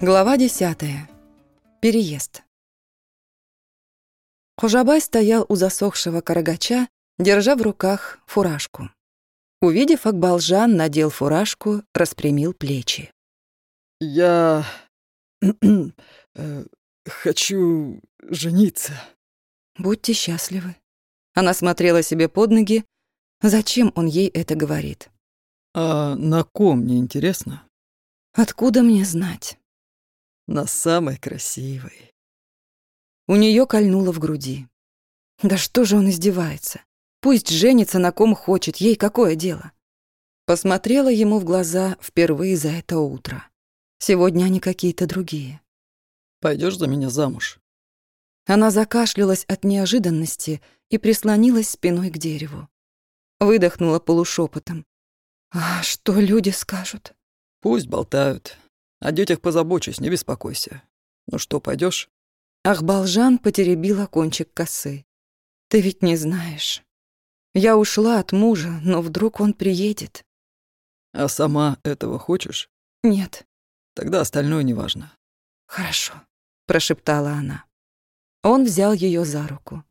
Глава десятая. Переезд. Хужабай стоял у засохшего карагача, держа в руках фуражку. Увидев Акбалжан, надел фуражку, распрямил плечи. «Я... Э, хочу жениться». «Будьте счастливы». Она смотрела себе под ноги. Зачем он ей это говорит? «А на ком, мне интересно?» «Откуда мне знать?» «На самой красивой». У нее кольнуло в груди. Да что же он издевается? Пусть женится на ком хочет, ей какое дело? Посмотрела ему в глаза впервые за это утро. Сегодня они какие-то другие. Пойдешь за меня замуж? Она закашлялась от неожиданности и прислонилась спиной к дереву. Выдохнула полушепотом. «А что люди скажут?» «Пусть болтают. О детях позабочусь, не беспокойся. Ну что, пойдешь? Ахбалжан потеребила кончик косы. «Ты ведь не знаешь. Я ушла от мужа, но вдруг он приедет». «А сама этого хочешь?» «Нет». «Тогда остальное неважно». «Хорошо», — прошептала она. Он взял ее за руку.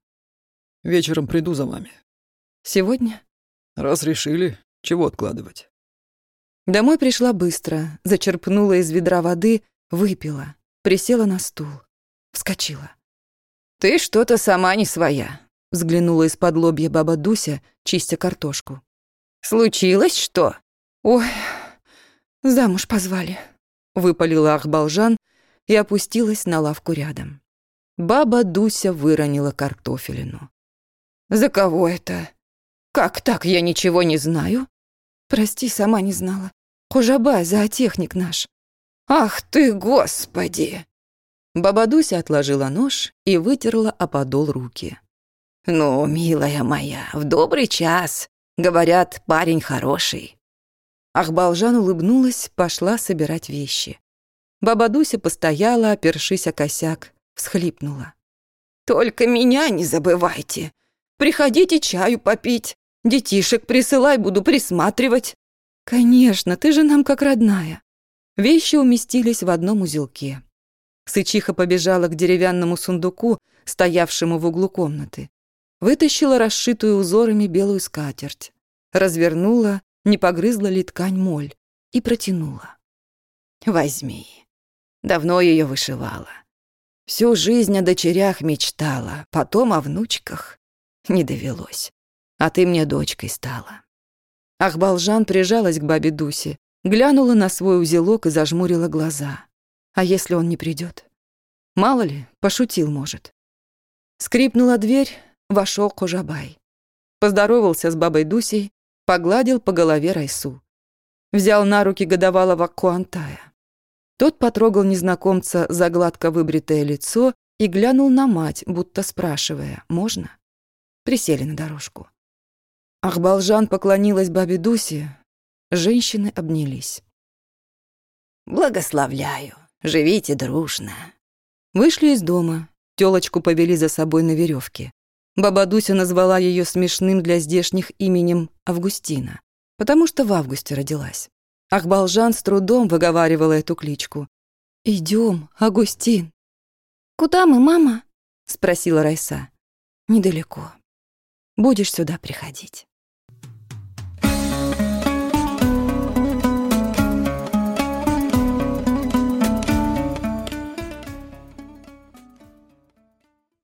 «Вечером приду за вами». «Сегодня?» «Раз решили, чего откладывать?» Домой пришла быстро, зачерпнула из ведра воды, выпила, присела на стул, вскочила. «Ты что-то сама не своя», — взглянула из-под лобья баба Дуся, чистя картошку. «Случилось что?» «Ой, замуж позвали», — выпалила Ахбалжан и опустилась на лавку рядом. Баба Дуся выронила картофелину. «За кого это? Как так, я ничего не знаю?» «Прости, сама не знала. Хужаба, зоотехник наш». «Ах ты, господи!» Баба Дуся отложила нож и вытерла о подол руки. «Ну, милая моя, в добрый час. Говорят, парень хороший». Ахбалжан улыбнулась, пошла собирать вещи. Баба Дуся постояла, опершись о косяк, всхлипнула. «Только меня не забывайте. Приходите чаю попить. Детишек присылай, буду присматривать». «Конечно, ты же нам как родная». Вещи уместились в одном узелке. Сычиха побежала к деревянному сундуку, стоявшему в углу комнаты. Вытащила расшитую узорами белую скатерть. Развернула, не погрызла ли ткань моль, и протянула. «Возьми. Давно ее вышивала. Всю жизнь о дочерях мечтала, потом о внучках. Не довелось. А ты мне дочкой стала». Ахбалжан прижалась к бабе Дусе, глянула на свой узелок и зажмурила глаза. А если он не придет? Мало ли, пошутил, может. Скрипнула дверь, вошел Кожабай. Поздоровался с бабой Дусей, погладил по голове Райсу. Взял на руки годовалого Куантая. Тот потрогал незнакомца за гладко выбритое лицо и глянул на мать, будто спрашивая, можно? Присели на дорожку. Ахбалжан поклонилась бабе Дусе. Женщины обнялись. «Благословляю. Живите дружно». Вышли из дома. Тёлочку повели за собой на веревке. Баба Дуся назвала ее смешным для здешних именем Августина, потому что в августе родилась. Ахбалжан с трудом выговаривала эту кличку. Идем, Агустин». «Куда мы, мама?» — спросила Райса. «Недалеко. Будешь сюда приходить».